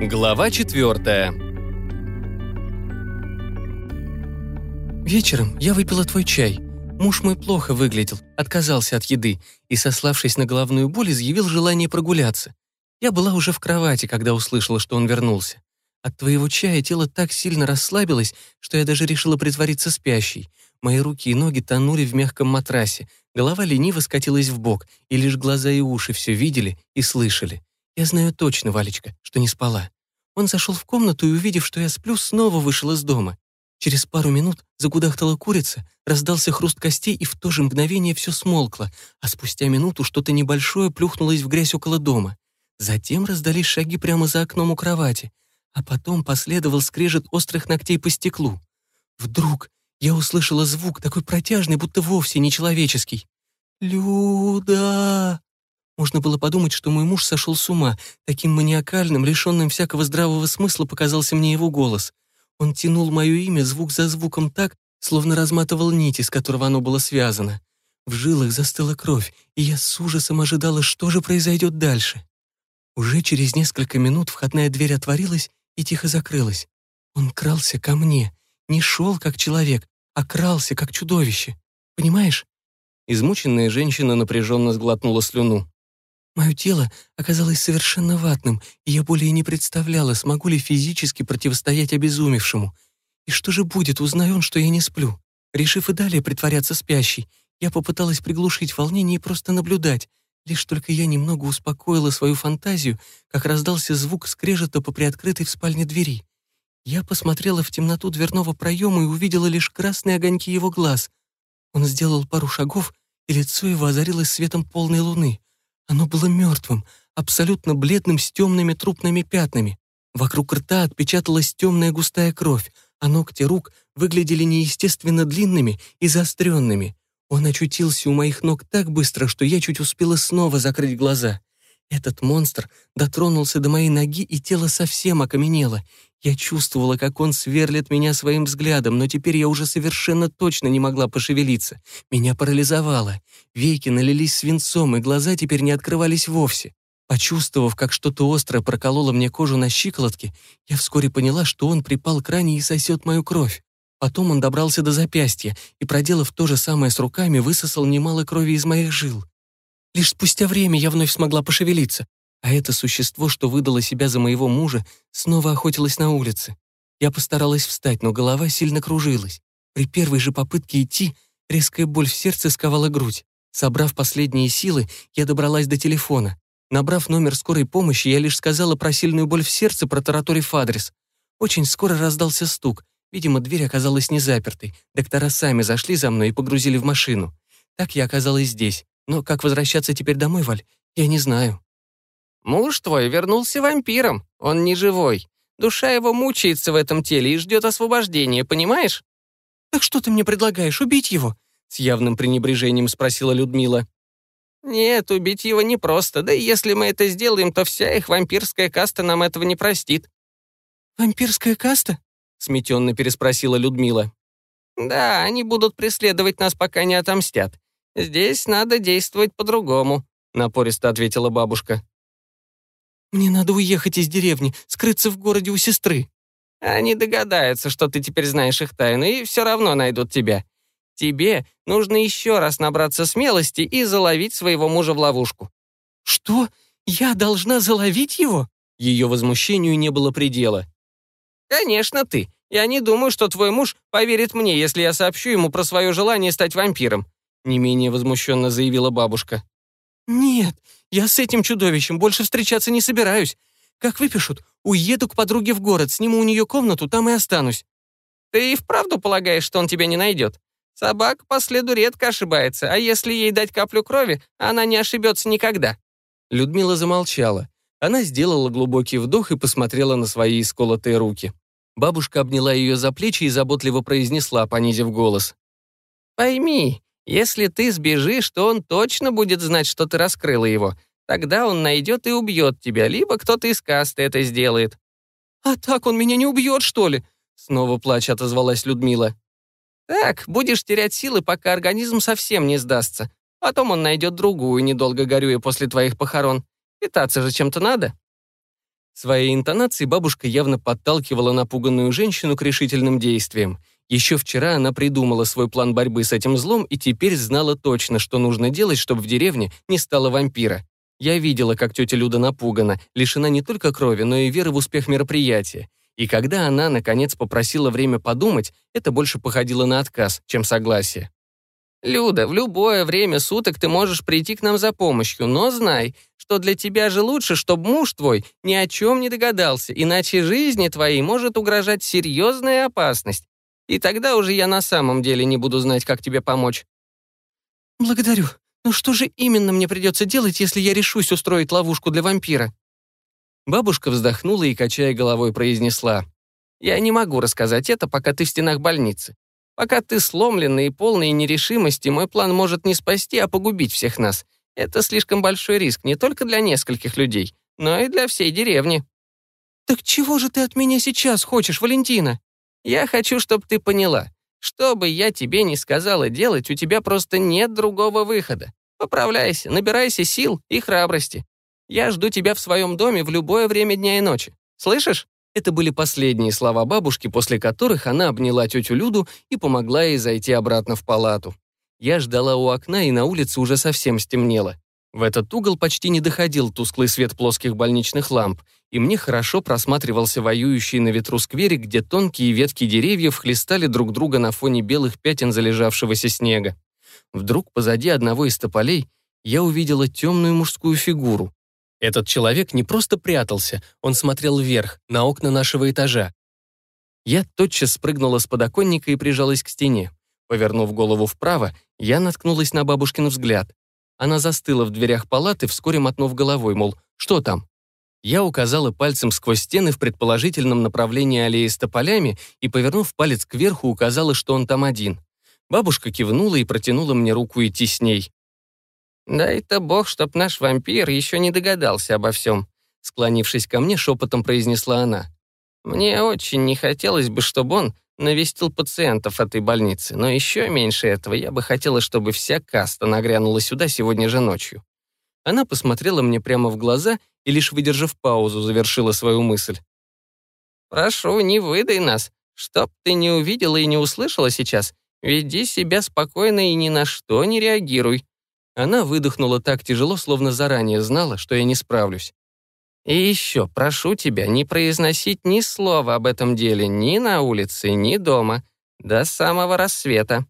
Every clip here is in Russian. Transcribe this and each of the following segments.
Глава четвертая. Вечером я выпила твой чай. Муж мой плохо выглядел, отказался от еды и, сославшись на головную боль, изъявил желание прогуляться. Я была уже в кровати, когда услышала, что он вернулся. От твоего чая тело так сильно расслабилось, что я даже решила притвориться спящей. Мои руки и ноги тонули в мягком матрасе, голова лениво скатилась в бок, и лишь глаза и уши все видели и слышали. Я знаю точно, Валечка, что не спала. Он зашел в комнату и, увидев, что я сплю, снова вышел из дома. Через пару минут загудахтала курица, раздался хруст костей, и в то же мгновение все смолкло, а спустя минуту что-то небольшое плюхнулось в грязь около дома. Затем раздались шаги прямо за окном у кровати, а потом последовал скрежет острых ногтей по стеклу. Вдруг я услышала звук, такой протяжный, будто вовсе не человеческий. «Люда!» Можно было подумать, что мой муж сошел с ума. Таким маниакальным, лишенным всякого здравого смысла показался мне его голос. Он тянул мое имя звук за звуком так, словно разматывал нить, из которого оно было связано. В жилах застыла кровь, и я с ужасом ожидала, что же произойдет дальше. Уже через несколько минут входная дверь отворилась и тихо закрылась. Он крался ко мне, не шел как человек, а крался как чудовище. Понимаешь? Измученная женщина напряженно сглотнула слюну. Мое тело оказалось совершенно ватным, и я более не представляла, смогу ли физически противостоять обезумевшему. И что же будет, узнай он, что я не сплю? Решив и далее притворяться спящей, я попыталась приглушить волнение и просто наблюдать. Лишь только я немного успокоила свою фантазию, как раздался звук скрежета по приоткрытой в спальне двери. Я посмотрела в темноту дверного проема и увидела лишь красные огоньки его глаз. Он сделал пару шагов, и лицо его озарилось светом полной луны. Оно было мертвым, абсолютно бледным с темными трупными пятнами. Вокруг рта отпечаталась темная густая кровь, а ногти рук выглядели неестественно длинными и заостренными. Он очутился у моих ног так быстро, что я чуть успела снова закрыть глаза. Этот монстр дотронулся до моей ноги, и тело совсем окаменело. Я чувствовала, как он сверлит меня своим взглядом, но теперь я уже совершенно точно не могла пошевелиться. Меня парализовало. Веки налились свинцом, и глаза теперь не открывались вовсе. Почувствовав, как что-то острое прокололо мне кожу на щиколотке, я вскоре поняла, что он припал к ране и сосет мою кровь. Потом он добрался до запястья и, проделав то же самое с руками, высосал немало крови из моих жил. Лишь спустя время я вновь смогла пошевелиться. А это существо, что выдало себя за моего мужа, снова охотилось на улице. Я постаралась встать, но голова сильно кружилась. При первой же попытке идти резкая боль в сердце сковала грудь. Собрав последние силы, я добралась до телефона. Набрав номер скорой помощи, я лишь сказала про сильную боль в сердце, протараторив адрес. Очень скоро раздался стук. Видимо, дверь оказалась не запертой. Доктора сами зашли за мной и погрузили в машину. Так я оказалась здесь. Но как возвращаться теперь домой, Валь, я не знаю. Муж твой вернулся вампиром, он не живой. Душа его мучается в этом теле и ждет освобождения, понимаешь? Так что ты мне предлагаешь, убить его? С явным пренебрежением спросила Людмила. Нет, убить его непросто, да и если мы это сделаем, то вся их вампирская каста нам этого не простит. Вампирская каста? Сметенно переспросила Людмила. Да, они будут преследовать нас, пока не отомстят. Здесь надо действовать по-другому, напористо ответила бабушка. «Мне надо уехать из деревни, скрыться в городе у сестры». «Они догадаются, что ты теперь знаешь их тайну, и все равно найдут тебя. Тебе нужно еще раз набраться смелости и заловить своего мужа в ловушку». «Что? Я должна заловить его?» Ее возмущению не было предела. «Конечно ты. Я не думаю, что твой муж поверит мне, если я сообщу ему про свое желание стать вампиром», не менее возмущенно заявила бабушка. «Нет, я с этим чудовищем больше встречаться не собираюсь. Как выпишут, уеду к подруге в город, сниму у нее комнату, там и останусь». «Ты и вправду полагаешь, что он тебя не найдет? Собака по следу редко ошибается, а если ей дать каплю крови, она не ошибется никогда». Людмила замолчала. Она сделала глубокий вдох и посмотрела на свои исколотые руки. Бабушка обняла ее за плечи и заботливо произнесла, понизив голос. «Пойми, если ты сбежишь, то он точно будет знать, что ты раскрыла его. Тогда он найдет и убьет тебя, либо кто-то из касты это сделает». «А так он меня не убьет, что ли?» Снова плач отозвалась Людмила. «Так, будешь терять силы, пока организм совсем не сдастся. Потом он найдет другую, недолго горюя после твоих похорон. Питаться же чем-то надо». Своей интонацией бабушка явно подталкивала напуганную женщину к решительным действиям. Еще вчера она придумала свой план борьбы с этим злом и теперь знала точно, что нужно делать, чтобы в деревне не стало вампира. Я видела, как тетя Люда напугана, лишена не только крови, но и веры в успех мероприятия. И когда она, наконец, попросила время подумать, это больше походило на отказ, чем согласие. «Люда, в любое время суток ты можешь прийти к нам за помощью, но знай, что для тебя же лучше, чтобы муж твой ни о чем не догадался, иначе жизни твоей может угрожать серьезная опасность. И тогда уже я на самом деле не буду знать, как тебе помочь». «Благодарю. Но что же именно мне придется делать, если я решусь устроить ловушку для вампира?» Бабушка вздохнула и, качая головой, произнесла. «Я не могу рассказать это, пока ты в стенах больницы. Пока ты сломленный и полный нерешимости, мой план может не спасти, а погубить всех нас. Это слишком большой риск не только для нескольких людей, но и для всей деревни». «Так чего же ты от меня сейчас хочешь, Валентина?» «Я хочу, чтобы ты поняла. Что бы я тебе ни сказала делать, у тебя просто нет другого выхода. Поправляйся, набирайся сил и храбрости. Я жду тебя в своем доме в любое время дня и ночи. Слышишь?» Это были последние слова бабушки, после которых она обняла тетю Люду и помогла ей зайти обратно в палату. Я ждала у окна, и на улице уже совсем стемнело. В этот угол почти не доходил тусклый свет плоских больничных ламп, и мне хорошо просматривался воюющий на ветру скверик, где тонкие ветки деревьев хлестали друг друга на фоне белых пятен залежавшегося снега. Вдруг позади одного из тополей я увидела темную мужскую фигуру. Этот человек не просто прятался, он смотрел вверх, на окна нашего этажа. Я тотчас спрыгнула с подоконника и прижалась к стене. Повернув голову вправо, я наткнулась на бабушкин взгляд. Она застыла в дверях палаты, вскоре мотнув головой, мол, что там? Я указала пальцем сквозь стены в предположительном направлении аллеи с тополями и, повернув палец кверху, указала, что он там один. Бабушка кивнула и протянула мне руку идти с ней. «Дай-то бог, чтоб наш вампир еще не догадался обо всем», склонившись ко мне, шепотом произнесла она. «Мне очень не хотелось бы, чтобы он навестил пациентов этой больницы, но еще меньше этого я бы хотела, чтобы вся каста нагрянула сюда сегодня же ночью». Она посмотрела мне прямо в глаза и, лишь выдержав паузу, завершила свою мысль. «Прошу, не выдай нас. Чтоб ты не увидела и не услышала сейчас, веди себя спокойно и ни на что не реагируй. Она выдохнула так тяжело, словно заранее знала, что я не справлюсь. «И еще, прошу тебя, не произносить ни слова об этом деле ни на улице, ни дома, до самого рассвета».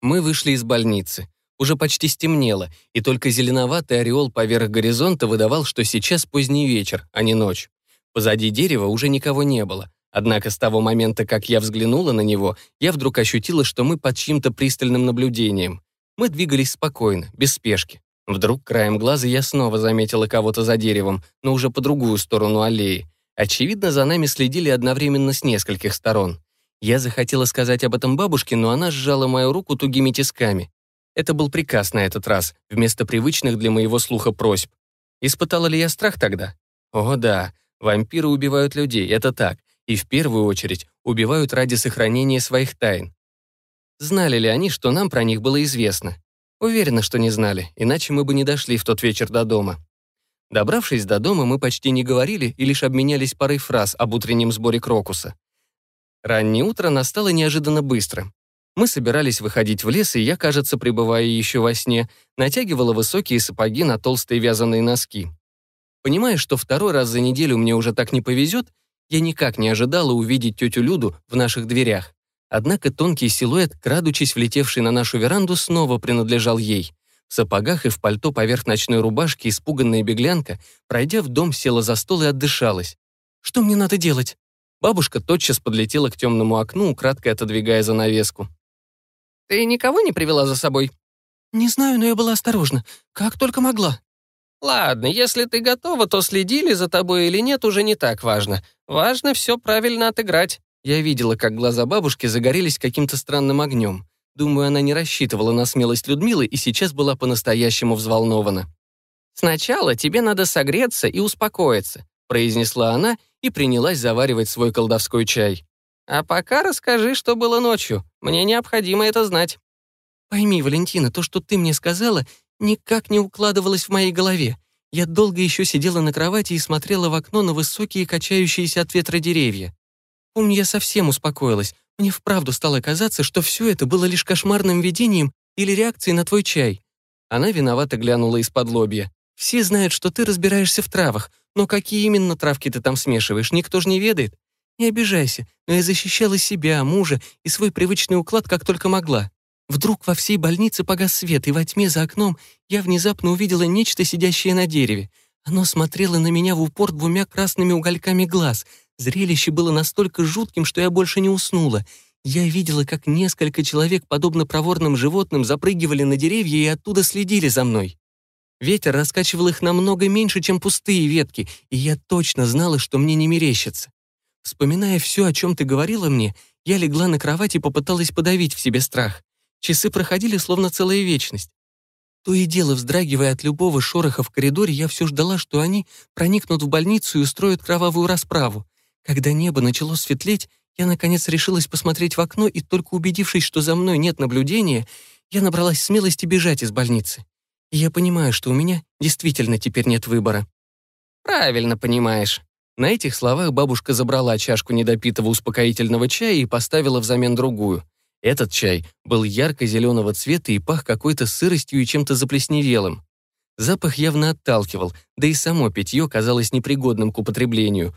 Мы вышли из больницы. Уже почти стемнело, и только зеленоватый ореол поверх горизонта выдавал, что сейчас поздний вечер, а не ночь. Позади дерева уже никого не было. Однако с того момента, как я взглянула на него, я вдруг ощутила, что мы под чьим-то пристальным наблюдением. Мы двигались спокойно, без спешки. Вдруг краем глаза я снова заметила кого-то за деревом, но уже по другую сторону аллеи. Очевидно, за нами следили одновременно с нескольких сторон. Я захотела сказать об этом бабушке, но она сжала мою руку тугими тисками. Это был приказ на этот раз, вместо привычных для моего слуха просьб. Испытала ли я страх тогда? О, да, вампиры убивают людей, это так, и в первую очередь убивают ради сохранения своих тайн. Знали ли они, что нам про них было известно? Уверена, что не знали, иначе мы бы не дошли в тот вечер до дома. Добравшись до дома, мы почти не говорили и лишь обменялись парой фраз об утреннем сборе Крокуса. Раннее утро настало неожиданно быстро. Мы собирались выходить в лес, и я, кажется, пребывая еще во сне, натягивала высокие сапоги на толстые вязаные носки. Понимая, что второй раз за неделю мне уже так не повезет, я никак не ожидала увидеть тетю Люду в наших дверях. Однако тонкий силуэт, крадучись влетевший на нашу веранду, снова принадлежал ей. В сапогах и в пальто поверх ночной рубашки испуганная беглянка, пройдя в дом, села за стол и отдышалась. «Что мне надо делать?» Бабушка тотчас подлетела к темному окну, украдкой отодвигая занавеску. «Ты никого не привела за собой?» «Не знаю, но я была осторожна. Как только могла». «Ладно, если ты готова, то следили за тобой или нет, уже не так важно. Важно все правильно отыграть». Я видела, как глаза бабушки загорелись каким-то странным огнем. Думаю, она не рассчитывала на смелость Людмилы и сейчас была по-настоящему взволнована. «Сначала тебе надо согреться и успокоиться», произнесла она и принялась заваривать свой колдовской чай. «А пока расскажи, что было ночью. Мне необходимо это знать». «Пойми, Валентина, то, что ты мне сказала, никак не укладывалось в моей голове. Я долго еще сидела на кровати и смотрела в окно на высокие качающиеся от ветра деревья. Помню, я совсем успокоилась. Мне вправду стало казаться, что все это было лишь кошмарным видением или реакцией на твой чай. Она виновато глянула из-под лобья. Все знают, что ты разбираешься в травах, но какие именно травки ты там смешиваешь, никто же не ведает. Не обижайся, но я защищала себя, мужа и свой привычный уклад как только могла. Вдруг во всей больнице погас свет, и во тьме за окном я внезапно увидела нечто, сидящее на дереве. Оно смотрело на меня в упор двумя красными угольками глаз. Зрелище было настолько жутким, что я больше не уснула. Я видела, как несколько человек, подобно проворным животным, запрыгивали на деревья и оттуда следили за мной. Ветер раскачивал их намного меньше, чем пустые ветки, и я точно знала, что мне не мерещится. Вспоминая все, о чем ты говорила мне, я легла на кровать и попыталась подавить в себе страх. Часы проходили словно целая вечность. То и дело, вздрагивая от любого шороха в коридоре, я все ждала, что они проникнут в больницу и устроят кровавую расправу. Когда небо начало светлеть, я, наконец, решилась посмотреть в окно, и только убедившись, что за мной нет наблюдения, я набралась смелости бежать из больницы. И я понимаю, что у меня действительно теперь нет выбора. Правильно понимаешь. На этих словах бабушка забрала чашку недопитого успокоительного чая и поставила взамен другую. Этот чай был ярко-зеленого цвета и пах какой-то сыростью и чем-то заплесневелым. Запах явно отталкивал, да и само питье казалось непригодным к употреблению.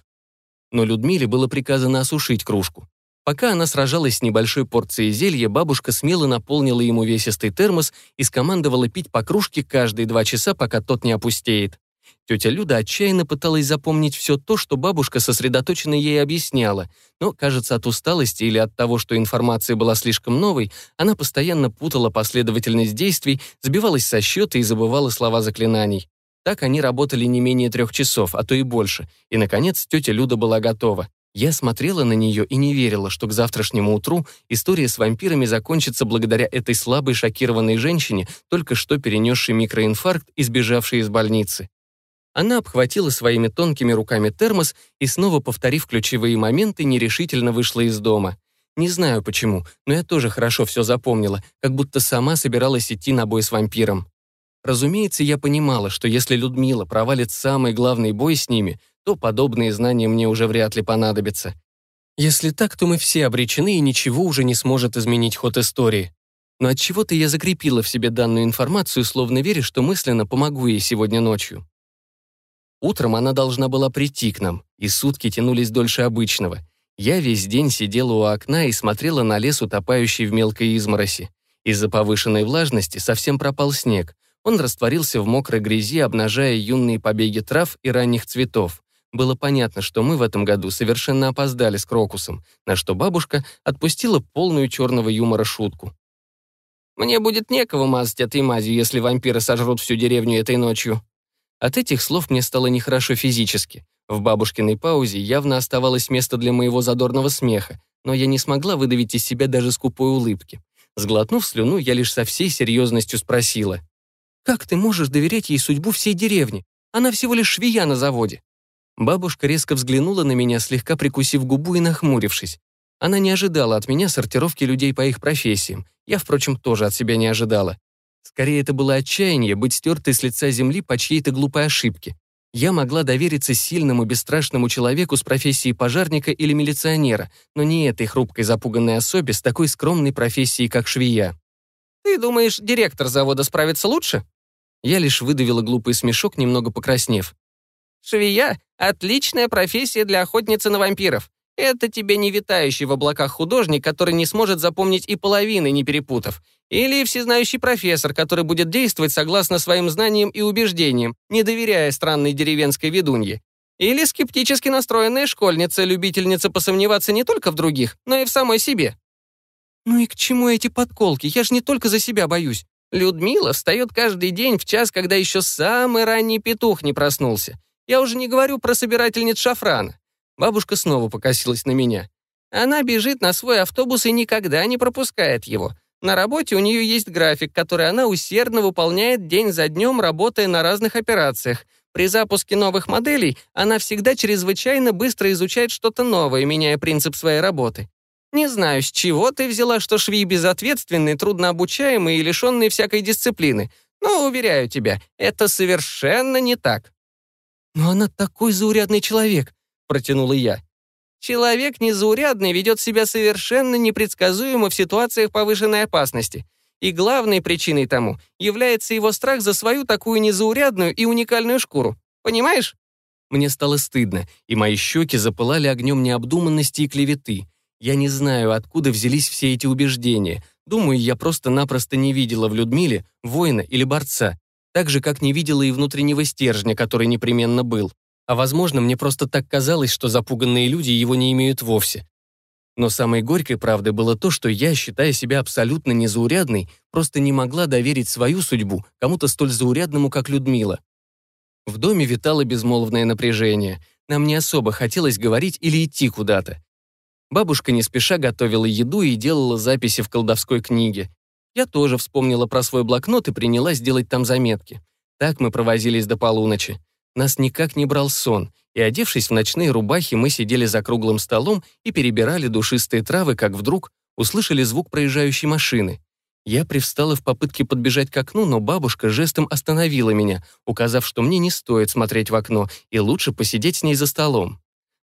Но Людмиле было приказано осушить кружку. Пока она сражалась с небольшой порцией зелья, бабушка смело наполнила ему весистый термос и скомандовала пить по кружке каждые два часа, пока тот не опустеет. Тетя Люда отчаянно пыталась запомнить все то, что бабушка сосредоточенно ей объясняла, но, кажется, от усталости или от того, что информация была слишком новой, она постоянно путала последовательность действий, сбивалась со счета и забывала слова заклинаний. Так они работали не менее трех часов, а то и больше, и, наконец, тетя Люда была готова. Я смотрела на нее и не верила, что к завтрашнему утру история с вампирами закончится благодаря этой слабой шокированной женщине, только что перенесшей микроинфаркт и сбежавшей из больницы. Она обхватила своими тонкими руками термос и, снова повторив ключевые моменты, нерешительно вышла из дома. Не знаю почему, но я тоже хорошо все запомнила, как будто сама собиралась идти на бой с вампиром. Разумеется, я понимала, что если Людмила провалит самый главный бой с ними, то подобные знания мне уже вряд ли понадобятся. Если так, то мы все обречены, и ничего уже не сможет изменить ход истории. Но от чего то я закрепила в себе данную информацию, словно веря, что мысленно помогу ей сегодня ночью. Утром она должна была прийти к нам, и сутки тянулись дольше обычного. Я весь день сидела у окна и смотрела на лес, утопающий в мелкой измороси. Из-за повышенной влажности совсем пропал снег. Он растворился в мокрой грязи, обнажая юные побеги трав и ранних цветов. Было понятно, что мы в этом году совершенно опоздали с Крокусом, на что бабушка отпустила полную черного юмора шутку. «Мне будет некого мазать этой мазью, если вампиры сожрут всю деревню этой ночью», от этих слов мне стало нехорошо физически. В бабушкиной паузе явно оставалось место для моего задорного смеха, но я не смогла выдавить из себя даже скупой улыбки. Сглотнув слюну, я лишь со всей серьезностью спросила. «Как ты можешь доверять ей судьбу всей деревни? Она всего лишь швея на заводе». Бабушка резко взглянула на меня, слегка прикусив губу и нахмурившись. Она не ожидала от меня сортировки людей по их профессиям. Я, впрочем, тоже от себя не ожидала. Скорее, это было отчаяние быть стертой с лица земли по чьей-то глупой ошибке. Я могла довериться сильному, бесстрашному человеку с профессией пожарника или милиционера, но не этой хрупкой запуганной особе с такой скромной профессией, как швея. «Ты думаешь, директор завода справится лучше?» Я лишь выдавила глупый смешок, немного покраснев. «Швея — отличная профессия для охотницы на вампиров. Это тебе не витающий в облаках художник, который не сможет запомнить и половины, не перепутав. Или всезнающий профессор, который будет действовать согласно своим знаниям и убеждениям, не доверяя странной деревенской ведунье. Или скептически настроенная школьница, любительница посомневаться не только в других, но и в самой себе. «Ну и к чему эти подколки? Я же не только за себя боюсь». Людмила встает каждый день в час, когда еще самый ранний петух не проснулся. Я уже не говорю про собирательниц шафрана. Бабушка снова покосилась на меня. Она бежит на свой автобус и никогда не пропускает его. На работе у нее есть график, который она усердно выполняет день за днем, работая на разных операциях. При запуске новых моделей она всегда чрезвычайно быстро изучает что-то новое, меняя принцип своей работы. Не знаю, с чего ты взяла, что швеи безответственные, труднообучаемые и лишенные всякой дисциплины, Но, уверяю тебя, это совершенно не так». «Но она такой заурядный человек», — протянула я. «Человек незаурядный ведет себя совершенно непредсказуемо в ситуациях повышенной опасности. И главной причиной тому является его страх за свою такую незаурядную и уникальную шкуру. Понимаешь?» Мне стало стыдно, и мои щеки запылали огнем необдуманности и клеветы. Я не знаю, откуда взялись все эти убеждения. Думаю, я просто-напросто не видела в Людмиле воина или борца, так же, как не видела и внутреннего стержня, который непременно был. А возможно, мне просто так казалось, что запуганные люди его не имеют вовсе. Но самой горькой правдой было то, что я, считая себя абсолютно незаурядной, просто не могла доверить свою судьбу кому-то столь заурядному, как Людмила. В доме витало безмолвное напряжение. Нам не особо хотелось говорить или идти куда-то. Бабушка не спеша готовила еду и делала записи в колдовской книге. Я тоже вспомнила про свой блокнот и принялась делать там заметки. Так мы провозились до полуночи. Нас никак не брал сон, и, одевшись в ночные рубахи, мы сидели за круглым столом и перебирали душистые травы, как вдруг услышали звук проезжающей машины. Я привстала в попытке подбежать к окну, но бабушка жестом остановила меня, указав, что мне не стоит смотреть в окно и лучше посидеть с ней за столом.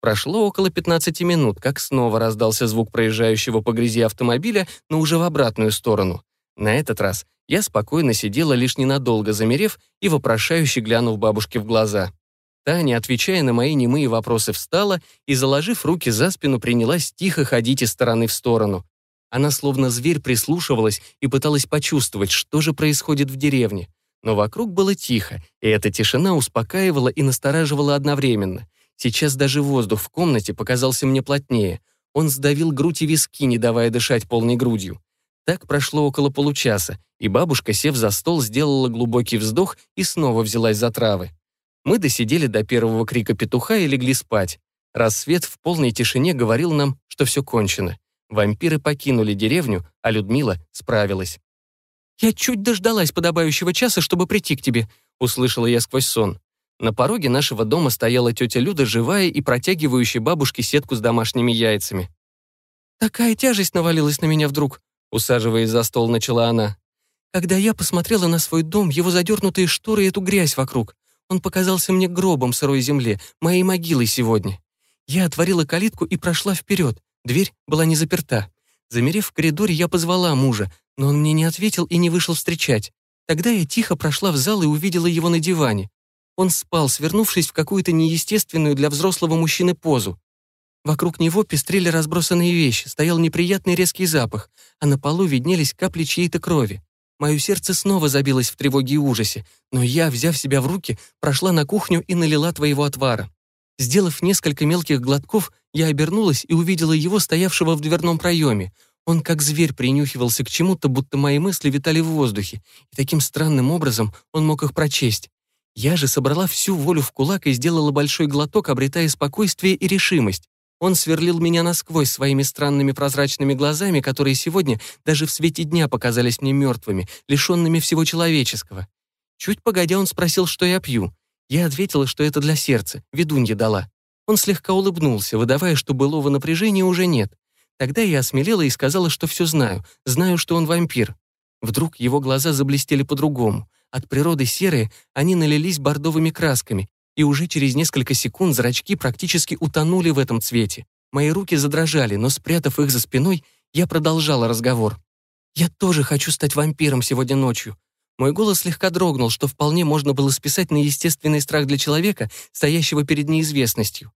Прошло около 15 минут, как снова раздался звук проезжающего по грязи автомобиля, но уже в обратную сторону. На этот раз я спокойно сидела, лишь ненадолго замерев и вопрошающе глянув бабушке в глаза. Таня, отвечая на мои немые вопросы, встала и, заложив руки за спину, принялась тихо ходить из стороны в сторону. Она словно зверь прислушивалась и пыталась почувствовать, что же происходит в деревне. Но вокруг было тихо, и эта тишина успокаивала и настораживала одновременно. Сейчас даже воздух в комнате показался мне плотнее. Он сдавил грудь и виски, не давая дышать полной грудью. Так прошло около получаса, и бабушка, сев за стол, сделала глубокий вздох и снова взялась за травы. Мы досидели до первого крика петуха и легли спать. Рассвет в полной тишине говорил нам, что все кончено. Вампиры покинули деревню, а Людмила справилась. «Я чуть дождалась подобающего часа, чтобы прийти к тебе», — услышала я сквозь сон. На пороге нашего дома стояла тетя Люда, живая и протягивающая бабушке сетку с домашними яйцами. «Такая тяжесть навалилась на меня вдруг», Усаживаясь за стол, начала она. Когда я посмотрела на свой дом, его задернутые шторы и эту грязь вокруг, он показался мне гробом сырой земле, моей могилой сегодня. Я отворила калитку и прошла вперед. Дверь была не заперта. Замерев в коридоре, я позвала мужа, но он мне не ответил и не вышел встречать. Тогда я тихо прошла в зал и увидела его на диване. Он спал, свернувшись в какую-то неестественную для взрослого мужчины позу. Вокруг него пестрели разбросанные вещи, стоял неприятный резкий запах, а на полу виднелись капли чьей-то крови. Мое сердце снова забилось в тревоге и ужасе, но я, взяв себя в руки, прошла на кухню и налила твоего отвара. Сделав несколько мелких глотков, я обернулась и увидела его, стоявшего в дверном проеме. Он как зверь принюхивался к чему-то, будто мои мысли витали в воздухе, и таким странным образом он мог их прочесть. Я же собрала всю волю в кулак и сделала большой глоток, обретая спокойствие и решимость. Он сверлил меня насквозь своими странными прозрачными глазами, которые сегодня даже в свете дня показались мне мертвыми, лишенными всего человеческого. Чуть погодя он спросил, что я пью. Я ответила, что это для сердца, ведунья дала. Он слегка улыбнулся, выдавая, что былого напряжения уже нет. Тогда я осмелела и сказала, что все знаю, знаю, что он вампир. Вдруг его глаза заблестели по-другому. От природы серые они налились бордовыми красками, и уже через несколько секунд зрачки практически утонули в этом цвете. Мои руки задрожали, но, спрятав их за спиной, я продолжала разговор. «Я тоже хочу стать вампиром сегодня ночью». Мой голос слегка дрогнул, что вполне можно было списать на естественный страх для человека, стоящего перед неизвестностью.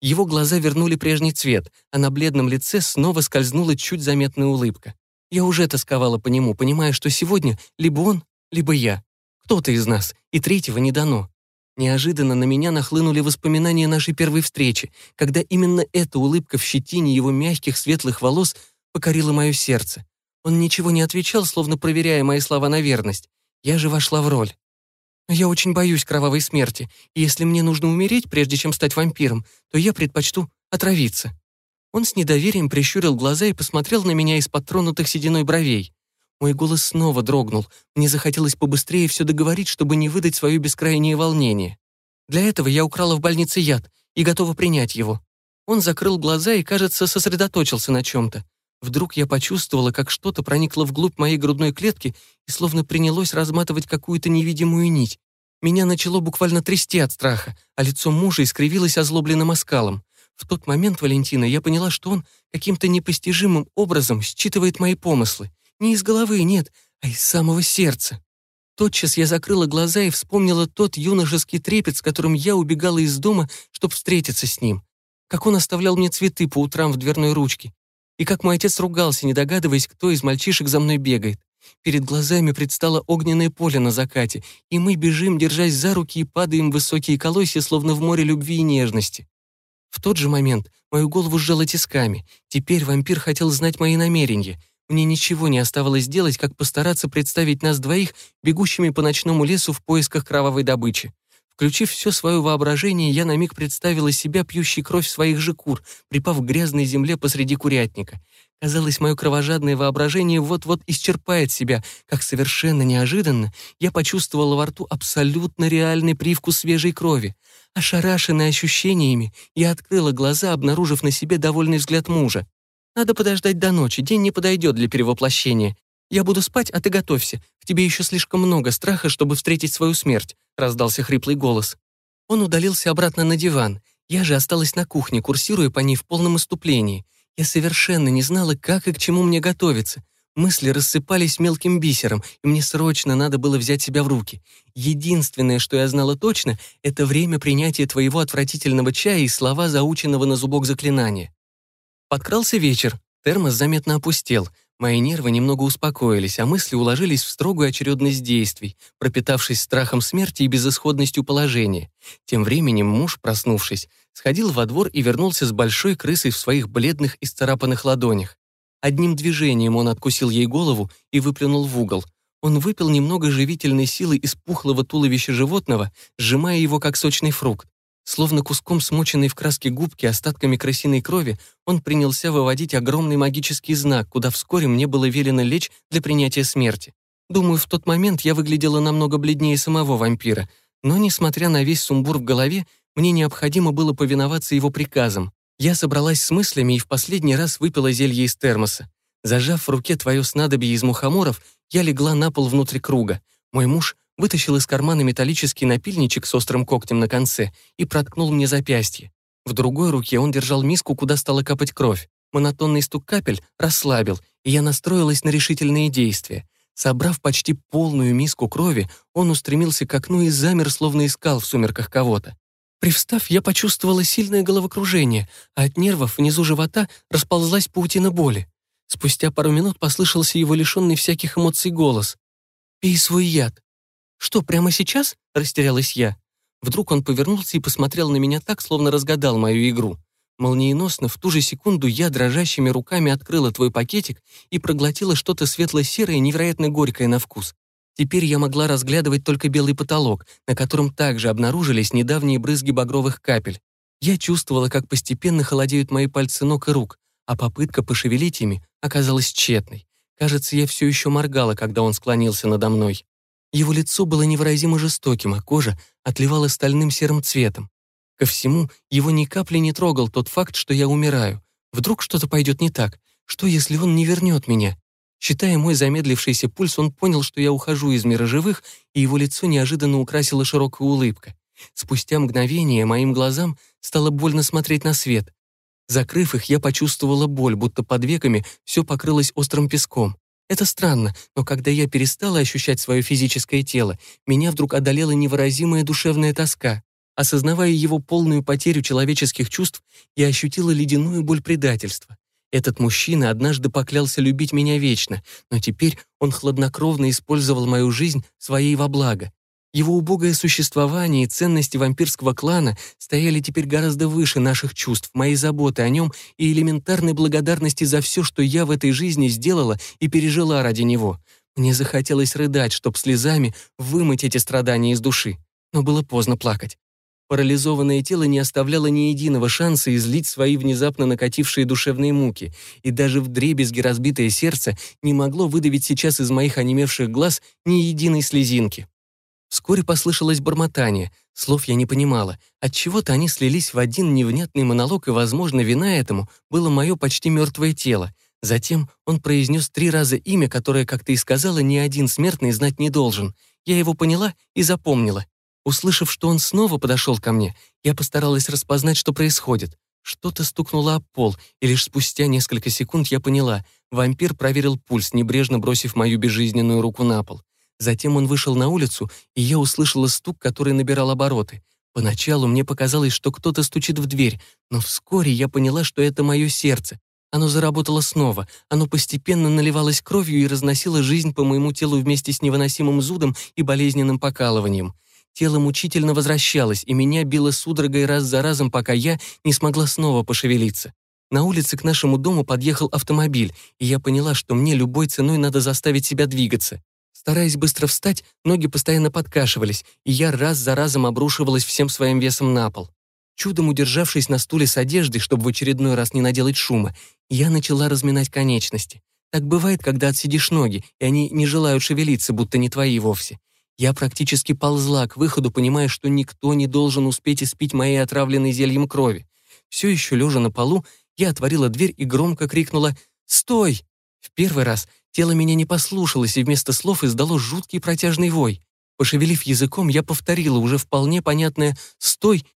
Его глаза вернули прежний цвет, а на бледном лице снова скользнула чуть заметная улыбка. Я уже тосковала по нему, понимая, что сегодня либо он, либо я. Кто-то из нас, и третьего не дано. Неожиданно на меня нахлынули воспоминания нашей первой встречи, когда именно эта улыбка в щетине его мягких светлых волос покорила мое сердце. Он ничего не отвечал, словно проверяя мои слова на верность. Я же вошла в роль. Я очень боюсь кровавой смерти, и если мне нужно умереть, прежде чем стать вампиром, то я предпочту отравиться. Он с недоверием прищурил глаза и посмотрел на меня из-под тронутых сединой бровей. Мой голос снова дрогнул. Мне захотелось побыстрее все договорить, чтобы не выдать свое бескрайнее волнение. Для этого я украла в больнице яд и готова принять его. Он закрыл глаза и, кажется, сосредоточился на чем-то. Вдруг я почувствовала, как что-то проникло вглубь моей грудной клетки и словно принялось разматывать какую-то невидимую нить. Меня начало буквально трясти от страха, а лицо мужа искривилось озлобленным оскалом. В тот момент, Валентина, я поняла, что он каким-то непостижимым образом считывает мои помыслы. Не из головы, нет, а из самого сердца. Тотчас я закрыла глаза и вспомнила тот юношеский трепет, с которым я убегала из дома, чтобы встретиться с ним. Как он оставлял мне цветы по утрам в дверной ручке. И как мой отец ругался, не догадываясь, кто из мальчишек за мной бегает. Перед глазами предстало огненное поле на закате, и мы бежим, держась за руки и падаем в высокие колосья, словно в море любви и нежности. В тот же момент мою голову сжало тисками. Теперь вампир хотел знать мои намерения. Мне ничего не оставалось делать, как постараться представить нас двоих, бегущими по ночному лесу в поисках кровавой добычи. Включив все свое воображение, я на миг представила себя, пьющей кровь своих же кур, припав к грязной земле посреди курятника. Казалось, мое кровожадное воображение вот-вот исчерпает себя, как совершенно неожиданно я почувствовала во рту абсолютно реальный привкус свежей крови. Ошарашенная ощущениями, я открыла глаза, обнаружив на себе довольный взгляд мужа. «Надо подождать до ночи, день не подойдет для перевоплощения. Я буду спать, а ты готовься. В тебе еще слишком много страха, чтобы встретить свою смерть», — раздался хриплый голос. Он удалился обратно на диван. Я же осталась на кухне, курсируя по ней в полном иступлении. Я совершенно не знала, как и к чему мне готовиться. Мысли рассыпались мелким бисером, и мне срочно надо было взять себя в руки. Единственное, что я знала точно, это время принятия твоего отвратительного чая и слова заученного на зубок заклинания. Подкрался вечер, термос заметно опустел, мои нервы немного успокоились, а мысли уложились в строгую очередность действий, пропитавшись страхом смерти и безысходностью положения. Тем временем муж, проснувшись, сходил во двор и вернулся с большой крысой в своих бледных и сцарапанных ладонях. Одним движением он откусил ей голову и выплюнул в угол. Он выпил немного живительной силы из пухлого туловища животного, сжимая его как сочный фрукт. Словно куском смоченной в краске губки остатками крысиной крови, он принялся выводить огромный магический знак, куда вскоре мне было велено лечь для принятия смерти. Думаю, в тот момент я выглядела намного бледнее самого вампира, но, несмотря на весь сумбур в голове, мне необходимо было повиноваться его приказам. Я собралась с мыслями и в последний раз выпила зелье из термоса. Зажав в руке твое снадобье из мухоморов, я легла на пол внутри круга. Мой муж вытащил из кармана металлический напильничек с острым когтем на конце и проткнул мне запястье. В другой руке он держал миску, куда стала капать кровь. Монотонный стук капель расслабил, и я настроилась на решительные действия. Собрав почти полную миску крови, он устремился к окну и замер, словно искал в сумерках кого-то. Привстав, я почувствовала сильное головокружение, а от нервов внизу живота расползлась паутина боли. Спустя пару минут послышался его лишенный всяких эмоций голос. «Пей свой яд». «Что, прямо сейчас?» — растерялась я. Вдруг он повернулся и посмотрел на меня так, словно разгадал мою игру. Молниеносно в ту же секунду я дрожащими руками открыла твой пакетик и проглотила что-то светло-серое, невероятно горькое на вкус. Теперь я могла разглядывать только белый потолок, на котором также обнаружились недавние брызги багровых капель. Я чувствовала, как постепенно холодеют мои пальцы ног и рук, а попытка пошевелить ими оказалась тщетной. Кажется, я все еще моргала, когда он склонился надо мной. Его лицо было невыразимо жестоким, а кожа отливала стальным серым цветом. Ко всему, его ни капли не трогал тот факт, что я умираю. Вдруг что-то пойдет не так? Что, если он не вернет меня? Считая мой замедлившийся пульс, он понял, что я ухожу из мира живых, и его лицо неожиданно украсила широкая улыбка. Спустя мгновение моим глазам стало больно смотреть на свет. Закрыв их, я почувствовала боль, будто под веками все покрылось острым песком. Это странно, но когда я перестала ощущать свое физическое тело, меня вдруг одолела невыразимая душевная тоска. Осознавая его полную потерю человеческих чувств, я ощутила ледяную боль предательства. Этот мужчина однажды поклялся любить меня вечно, но теперь он хладнокровно использовал мою жизнь своей во благо. Его убогое существование и ценности вампирского клана стояли теперь гораздо выше наших чувств, моей заботы о нем и элементарной благодарности за все, что я в этой жизни сделала и пережила ради него. Мне захотелось рыдать, чтоб слезами вымыть эти страдания из души. Но было поздно плакать. Парализованное тело не оставляло ни единого шанса излить свои внезапно накатившие душевные муки, и даже в дребезги разбитое сердце не могло выдавить сейчас из моих онемевших глаз ни единой слезинки. Вскоре послышалось бормотание. Слов я не понимала. Отчего-то они слились в один невнятный монолог, и, возможно, вина этому было мое почти мертвое тело. Затем он произнес три раза имя, которое, как ты и сказала, ни один смертный знать не должен. Я его поняла и запомнила. Услышав, что он снова подошел ко мне, я постаралась распознать, что происходит. Что-то стукнуло об пол, и лишь спустя несколько секунд я поняла. Вампир проверил пульс, небрежно бросив мою безжизненную руку на пол. Затем он вышел на улицу, и я услышала стук, который набирал обороты. Поначалу мне показалось, что кто-то стучит в дверь, но вскоре я поняла, что это мое сердце. Оно заработало снова, оно постепенно наливалось кровью и разносило жизнь по моему телу вместе с невыносимым зудом и болезненным покалыванием. Тело мучительно возвращалось, и меня било судорогой раз за разом, пока я не смогла снова пошевелиться. На улице к нашему дому подъехал автомобиль, и я поняла, что мне любой ценой надо заставить себя двигаться. Стараясь быстро встать, ноги постоянно подкашивались, и я раз за разом обрушивалась всем своим весом на пол. Чудом удержавшись на стуле с одеждой, чтобы в очередной раз не наделать шума, я начала разминать конечности. Так бывает, когда отсидишь ноги, и они не желают шевелиться, будто не твои вовсе. Я практически ползла к выходу, понимая, что никто не должен успеть испить моей отравленной зельем крови. Все еще лежа на полу, я отворила дверь и громко крикнула «Стой!». В первый раз тело меня не послушалось и вместо слов издало жуткий протяжный вой. Пошевелив языком, я повторила уже вполне понятное «Стой!»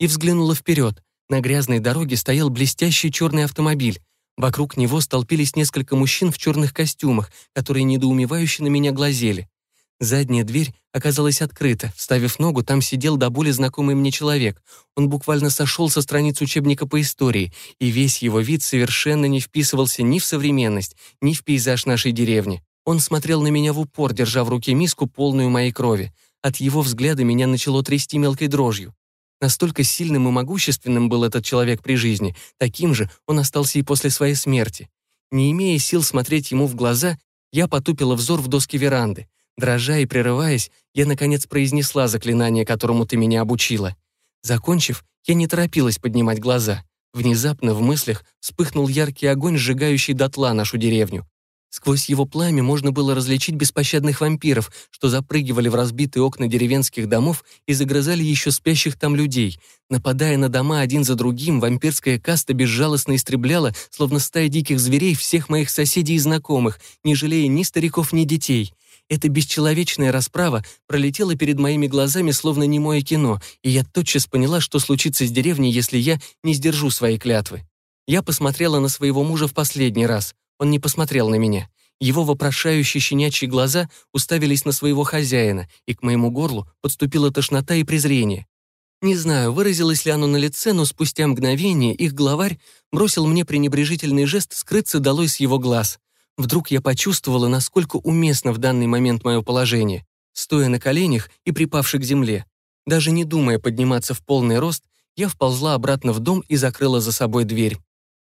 и взглянула вперед. На грязной дороге стоял блестящий черный автомобиль. Вокруг него столпились несколько мужчин в черных костюмах, которые недоумевающе на меня глазели. Задняя дверь оказалась открыта. Вставив ногу, там сидел до боли знакомый мне человек. Он буквально сошел со страниц учебника по истории, и весь его вид совершенно не вписывался ни в современность, ни в пейзаж нашей деревни. Он смотрел на меня в упор, держа в руке миску, полную моей крови. От его взгляда меня начало трясти мелкой дрожью. Настолько сильным и могущественным был этот человек при жизни, таким же он остался и после своей смерти. Не имея сил смотреть ему в глаза, я потупила взор в доски веранды. Дрожа и прерываясь, я, наконец, произнесла заклинание, которому ты меня обучила. Закончив, я не торопилась поднимать глаза. Внезапно в мыслях вспыхнул яркий огонь, сжигающий дотла нашу деревню. Сквозь его пламя можно было различить беспощадных вампиров, что запрыгивали в разбитые окна деревенских домов и загрызали еще спящих там людей. Нападая на дома один за другим, вампирская каста безжалостно истребляла, словно стая диких зверей, всех моих соседей и знакомых, не жалея ни стариков, ни детей. Эта бесчеловечная расправа пролетела перед моими глазами, словно немое кино, и я тотчас поняла, что случится с деревней, если я не сдержу свои клятвы. Я посмотрела на своего мужа в последний раз. Он не посмотрел на меня. Его вопрошающие щенячьи глаза уставились на своего хозяина, и к моему горлу подступила тошнота и презрение. Не знаю, выразилось ли оно на лице, но спустя мгновение их главарь бросил мне пренебрежительный жест скрыться долой с его глаз. Вдруг я почувствовала, насколько уместно в данный момент мое положение, стоя на коленях и припавши к земле. Даже не думая подниматься в полный рост, я вползла обратно в дом и закрыла за собой дверь.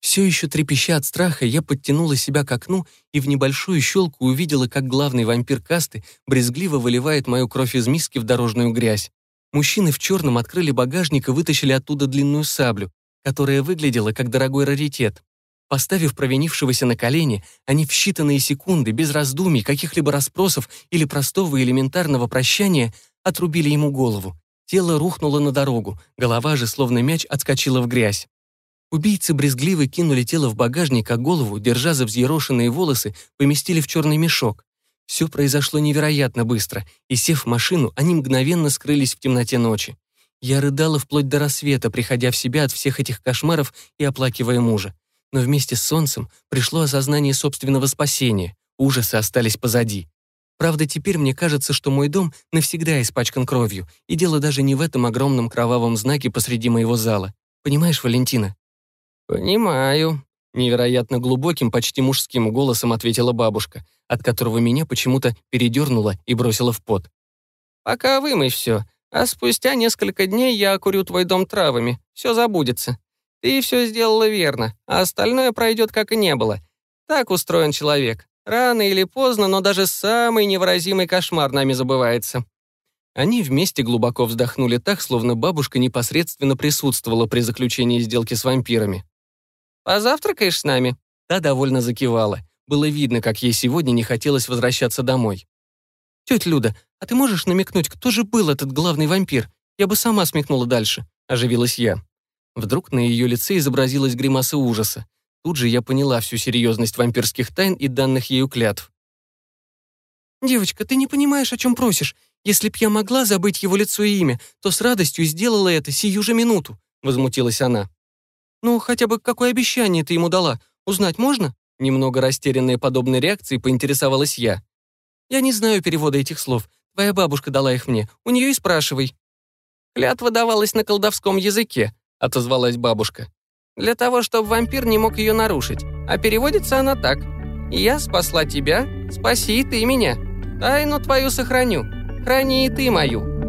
Все еще трепеща от страха, я подтянула себя к окну и в небольшую щелку увидела, как главный вампир касты брезгливо выливает мою кровь из миски в дорожную грязь. Мужчины в черном открыли багажник и вытащили оттуда длинную саблю, которая выглядела как дорогой раритет. Поставив провинившегося на колени, они в считанные секунды, без раздумий, каких-либо расспросов или простого элементарного прощания, отрубили ему голову. Тело рухнуло на дорогу, голова же, словно мяч, отскочила в грязь. Убийцы брезгливо кинули тело в багажник, а голову, держа за взъерошенные волосы, поместили в черный мешок. Все произошло невероятно быстро, и, сев в машину, они мгновенно скрылись в темноте ночи. Я рыдала вплоть до рассвета, приходя в себя от всех этих кошмаров и оплакивая мужа. Но вместе с солнцем пришло осознание собственного спасения, ужасы остались позади. Правда, теперь мне кажется, что мой дом навсегда испачкан кровью, и дело даже не в этом огромном кровавом знаке посреди моего зала. Понимаешь, Валентина? «Понимаю», — невероятно глубоким, почти мужским голосом ответила бабушка, от которого меня почему-то передернуло и бросило в пот. «Пока вымой все, а спустя несколько дней я окурю твой дом травами, все забудется. Ты все сделала верно, а остальное пройдет как и не было. Так устроен человек. Рано или поздно, но даже самый невыразимый кошмар нами забывается». Они вместе глубоко вздохнули так, словно бабушка непосредственно присутствовала при заключении сделки с вампирами. «Позавтракаешь с нами?» Та довольно закивала. Было видно, как ей сегодня не хотелось возвращаться домой. «Тетя Люда, а ты можешь намекнуть, кто же был этот главный вампир? Я бы сама смекнула дальше», — оживилась я. Вдруг на ее лице изобразилась гримаса ужаса. Тут же я поняла всю серьезность вампирских тайн и данных ею клятв. «Девочка, ты не понимаешь, о чем просишь. Если б я могла забыть его лицо и имя, то с радостью сделала это сию же минуту», — возмутилась она. «Ну, хотя бы какое обещание ты ему дала? Узнать можно?» Немного растерянная подобной реакцией поинтересовалась я. «Я не знаю перевода этих слов. Твоя бабушка дала их мне. У нее и спрашивай». «Клятва давалась на колдовском языке», — отозвалась бабушка. «Для того, чтобы вампир не мог ее нарушить. А переводится она так. «Я спасла тебя, спаси и ты меня. Тайну твою сохраню. Храни и ты мою.